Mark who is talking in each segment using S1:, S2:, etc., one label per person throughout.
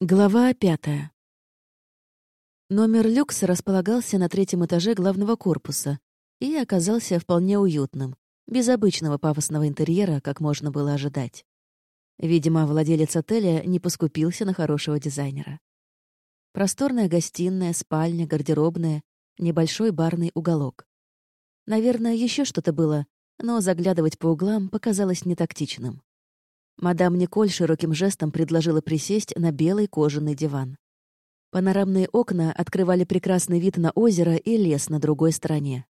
S1: Глава пятая. Номер люкс располагался на третьем этаже главного корпуса и оказался вполне уютным, без обычного пафосного интерьера, как можно было ожидать. Видимо, владелец отеля не поскупился на хорошего дизайнера. Просторная гостиная, спальня, гардеробная, небольшой барный уголок. Наверное, еще что-то было, но заглядывать по углам показалось нетактичным. Мадам Николь широким жестом предложила присесть на белый кожаный диван. Панорамные окна открывали прекрасный вид на озеро и лес на другой стороне.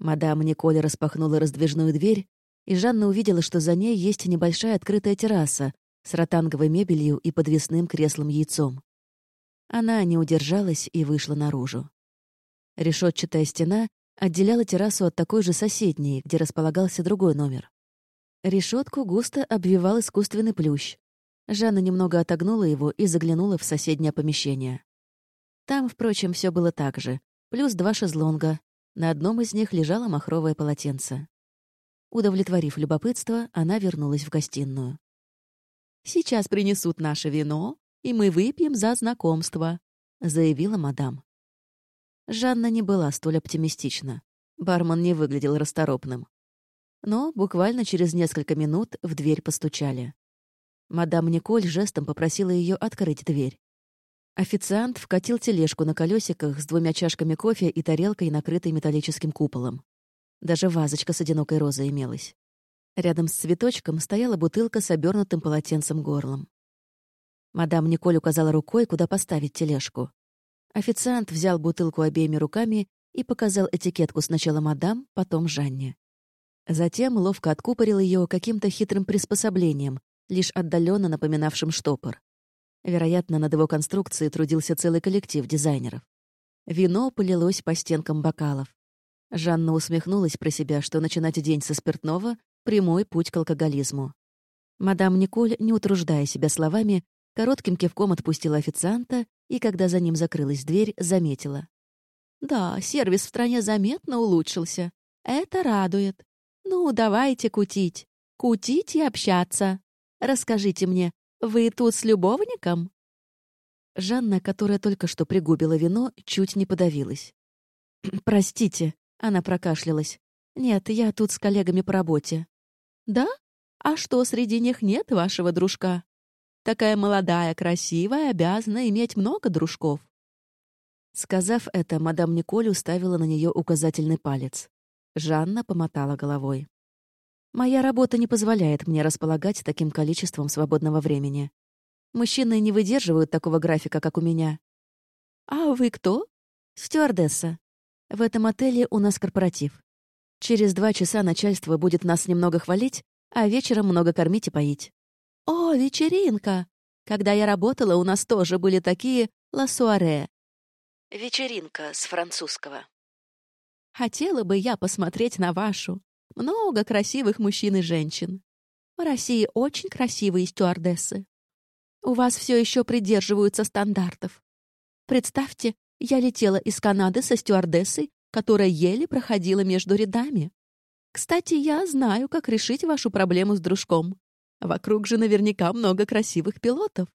S1: Мадам Николь распахнула раздвижную дверь, и Жанна увидела, что за ней есть небольшая открытая терраса с ротанговой мебелью и подвесным креслом-яйцом. Она не удержалась и вышла наружу. Решетчатая стена отделяла террасу от такой же соседней, где располагался другой номер. Решетку густо обвивал искусственный плющ. Жанна немного отогнула его и заглянула в соседнее помещение. Там, впрочем, все было так же. Плюс два шезлонга. На одном из них лежало махровое полотенце. Удовлетворив любопытство, она вернулась в гостиную. «Сейчас принесут наше вино, и мы выпьем за знакомство», — заявила мадам. Жанна не была столь оптимистична. Бармен не выглядел расторопным. Но буквально через несколько минут в дверь постучали. Мадам Николь жестом попросила ее открыть дверь. Официант вкатил тележку на колесиках с двумя чашками кофе и тарелкой, накрытой металлическим куполом. Даже вазочка с одинокой розой имелась. Рядом с цветочком стояла бутылка с обернутым полотенцем горлом. Мадам Николь указала рукой, куда поставить тележку. Официант взял бутылку обеими руками и показал этикетку сначала мадам, потом Жанне. Затем ловко откупорил ее каким-то хитрым приспособлением, лишь отдаленно напоминавшим штопор. Вероятно, над его конструкцией трудился целый коллектив дизайнеров. Вино полилось по стенкам бокалов. Жанна усмехнулась про себя, что начинать день со спиртного — прямой путь к алкоголизму. Мадам Николь, не утруждая себя словами, коротким кивком отпустила официанта и, когда за ним закрылась дверь, заметила. «Да, сервис в стране заметно улучшился. Это радует. «Ну, давайте кутить. Кутить и общаться. Расскажите мне, вы тут с любовником?» Жанна, которая только что пригубила вино, чуть не подавилась. «Простите», — она прокашлялась. «Нет, я тут с коллегами по работе». «Да? А что, среди них нет вашего дружка? Такая молодая, красивая, обязана иметь много дружков». Сказав это, мадам Николь уставила на нее указательный палец. Жанна помотала головой. «Моя работа не позволяет мне располагать таким количеством свободного времени. Мужчины не выдерживают такого графика, как у меня». «А вы кто?» «Стюардесса. В этом отеле у нас корпоратив. Через два часа начальство будет нас немного хвалить, а вечером много кормить и поить». «О, вечеринка! Когда я работала, у нас тоже были такие ласуаре». «Вечеринка с французского». Хотела бы я посмотреть на вашу. Много красивых мужчин и женщин. В России очень красивые стюардессы. У вас все еще придерживаются стандартов. Представьте, я летела из Канады со стюардессой, которая еле проходила между рядами. Кстати, я знаю, как решить вашу проблему с дружком. Вокруг же наверняка много красивых пилотов.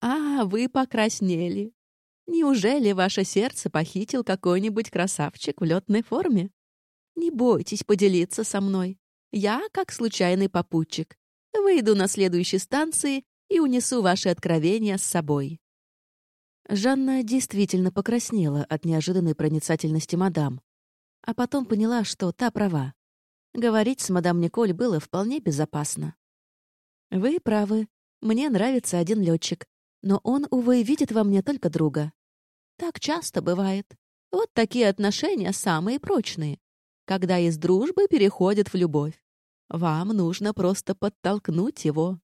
S1: А, вы покраснели. Неужели ваше сердце похитил какой-нибудь красавчик в летной форме? Не бойтесь поделиться со мной. Я, как случайный попутчик, выйду на следующей станции и унесу ваши откровения с собой». Жанна действительно покраснела от неожиданной проницательности мадам, а потом поняла, что та права. Говорить с мадам Николь было вполне безопасно. «Вы правы. Мне нравится один летчик, но он, увы, видит во мне только друга. Так часто бывает. Вот такие отношения самые прочные, когда из дружбы переходят в любовь. Вам нужно просто подтолкнуть его.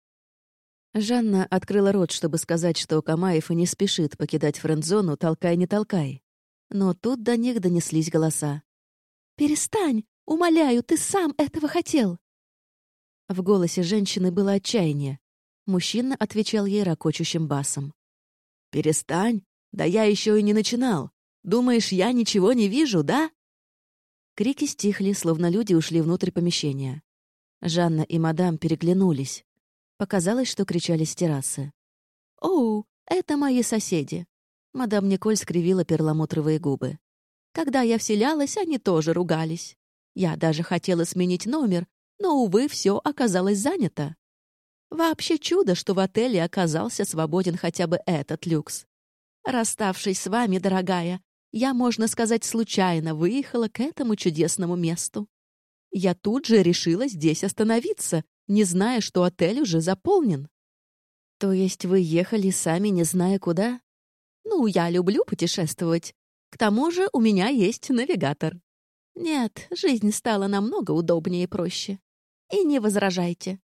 S1: Жанна открыла рот, чтобы сказать, что Камаев и не спешит покидать френд-зону «толкай, не толкай». Но тут до них донеслись голоса. «Перестань! Умоляю, ты сам этого хотел!» В голосе женщины было отчаяние. Мужчина отвечал ей ракочущим басом. «Перестань! Да я еще и не начинал. Думаешь, я ничего не вижу, да?» Крики стихли, словно люди ушли внутрь помещения. Жанна и мадам переглянулись. Показалось, что кричали с террасы. «Оу, Это мои соседи». Мадам Николь скривила перламутровые губы. «Когда я вселялась, они тоже ругались. Я даже хотела сменить номер, но, увы, все оказалось занято. Вообще чудо, что в отеле оказался свободен хотя бы этот люкс. Расставшись с вами, дорогая, я, можно сказать, случайно выехала к этому чудесному месту. Я тут же решила здесь остановиться, не зная, что отель уже заполнен. То есть вы ехали сами, не зная куда? Ну, я люблю путешествовать. К тому же у меня есть навигатор. Нет, жизнь стала намного удобнее и проще. И не возражайте.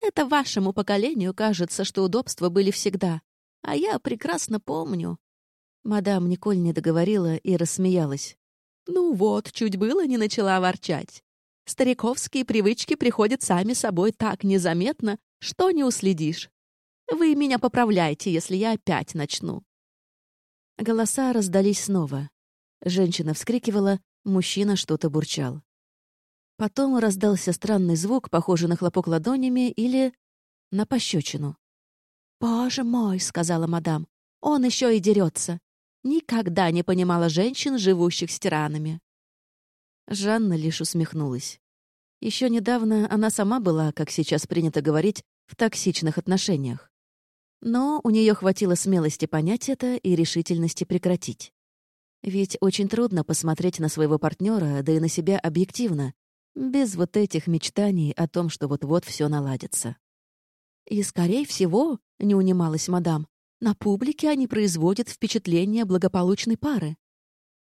S1: Это вашему поколению кажется, что удобства были всегда. А я прекрасно помню. Мадам Николь не договорила и рассмеялась. Ну вот, чуть было не начала ворчать. Стариковские привычки приходят сами собой так незаметно, что не уследишь. Вы меня поправляйте, если я опять начну. Голоса раздались снова. Женщина вскрикивала, Мужчина что-то бурчал. Потом раздался странный звук, похожий на хлопок ладонями или на пощечину. «Боже мой!» — сказала мадам. «Он еще и дерется. Никогда не понимала женщин, живущих с тиранами». Жанна лишь усмехнулась. Еще недавно она сама была, как сейчас принято говорить, в токсичных отношениях. Но у нее хватило смелости понять это и решительности прекратить. Ведь очень трудно посмотреть на своего партнера, да и на себя объективно, без вот этих мечтаний о том, что вот-вот все наладится. И, скорее всего, не унималась мадам, на публике они производят впечатление благополучной пары.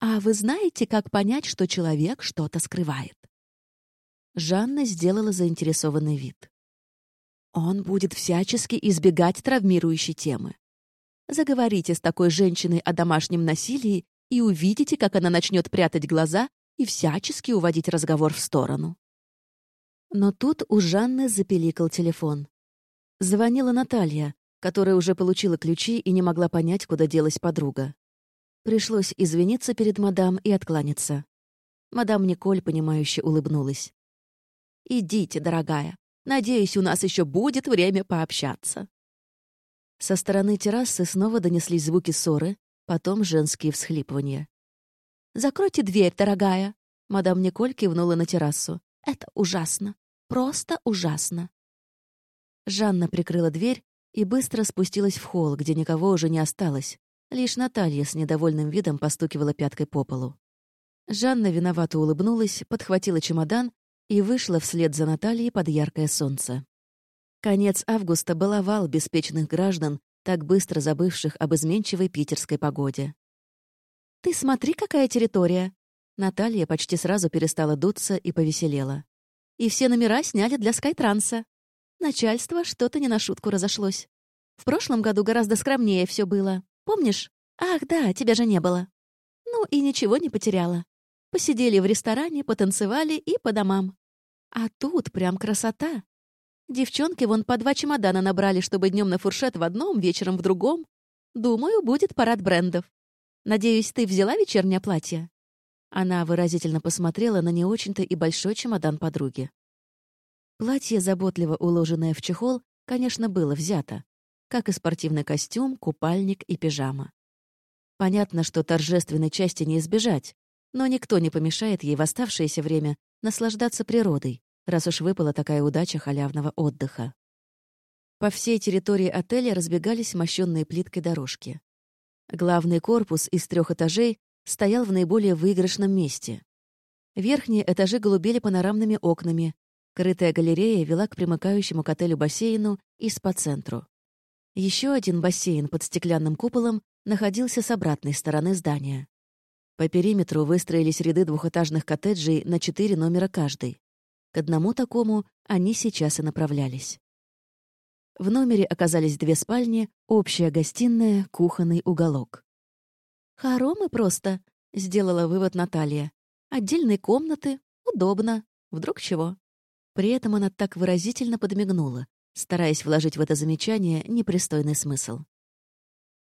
S1: А вы знаете, как понять, что человек что-то скрывает? Жанна сделала заинтересованный вид. Он будет всячески избегать травмирующей темы. Заговорите с такой женщиной о домашнем насилии, и увидите, как она начнет прятать глаза и всячески уводить разговор в сторону. Но тут у Жанны запеликал телефон. Звонила Наталья, которая уже получила ключи и не могла понять, куда делась подруга. Пришлось извиниться перед мадам и откланяться. Мадам Николь, понимающе улыбнулась. «Идите, дорогая. Надеюсь, у нас еще будет время пообщаться». Со стороны террасы снова донеслись звуки ссоры, потом женские всхлипывания. «Закройте дверь, дорогая!» Мадам Николь кивнула на террасу. «Это ужасно. Просто ужасно!» Жанна прикрыла дверь и быстро спустилась в холл, где никого уже не осталось. Лишь Наталья с недовольным видом постукивала пяткой по полу. Жанна виновато улыбнулась, подхватила чемодан и вышла вслед за Натальей под яркое солнце. Конец августа баловал беспечных граждан так быстро забывших об изменчивой питерской погоде. «Ты смотри, какая территория!» Наталья почти сразу перестала дуться и повеселела. «И все номера сняли для скайтранса. Начальство что-то не на шутку разошлось. В прошлом году гораздо скромнее все было. Помнишь? Ах, да, тебя же не было. Ну и ничего не потеряла. Посидели в ресторане, потанцевали и по домам. А тут прям красота. Девчонки вон по два чемодана набрали, чтобы днем на фуршет в одном, вечером в другом. Думаю, будет парад брендов. Надеюсь, ты взяла вечернее платье?» Она выразительно посмотрела на не очень-то и большой чемодан подруги. Платье, заботливо уложенное в чехол, конечно, было взято, как и спортивный костюм, купальник и пижама. Понятно, что торжественной части не избежать, но никто не помешает ей в оставшееся время наслаждаться природой, раз уж выпала такая удача халявного отдыха. По всей территории отеля разбегались мощенные плиткой дорожки. Главный корпус из трех этажей стоял в наиболее выигрышном месте. Верхние этажи голубели панорамными окнами, крытая галерея вела к примыкающему к отелю бассейну и спа-центру. Еще один бассейн под стеклянным куполом находился с обратной стороны здания. По периметру выстроились ряды двухэтажных коттеджей на четыре номера каждый. К одному такому они сейчас и направлялись. В номере оказались две спальни, общая гостиная, кухонный уголок. «Хоромы просто», — сделала вывод Наталья. «Отдельные комнаты, удобно. Вдруг чего?» При этом она так выразительно подмигнула, стараясь вложить в это замечание непристойный смысл.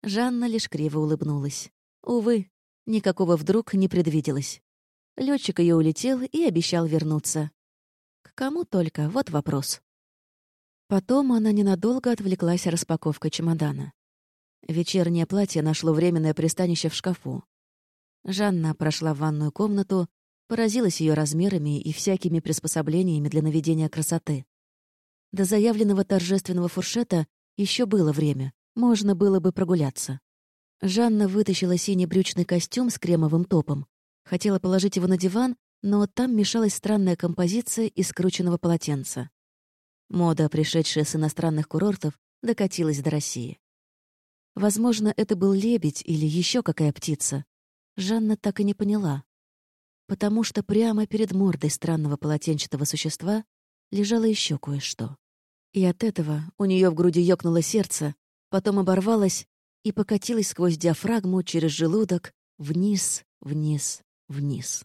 S1: Жанна лишь криво улыбнулась. Увы, никакого вдруг не предвиделось. Летчик ее улетел и обещал вернуться кому только, вот вопрос. Потом она ненадолго отвлеклась распаковкой чемодана. Вечернее платье нашло временное пристанище в шкафу. Жанна прошла в ванную комнату, поразилась ее размерами и всякими приспособлениями для наведения красоты. До заявленного торжественного фуршета еще было время, можно было бы прогуляться. Жанна вытащила синий брючный костюм с кремовым топом. Хотела положить его на диван, но там мешалась странная композиция из скрученного полотенца. Мода, пришедшая с иностранных курортов, докатилась до России. Возможно, это был лебедь или еще какая птица. Жанна так и не поняла. Потому что прямо перед мордой странного полотенчатого существа лежало еще кое-что. И от этого у нее в груди ёкнуло сердце, потом оборвалось и покатилось сквозь диафрагму через желудок вниз, вниз, вниз.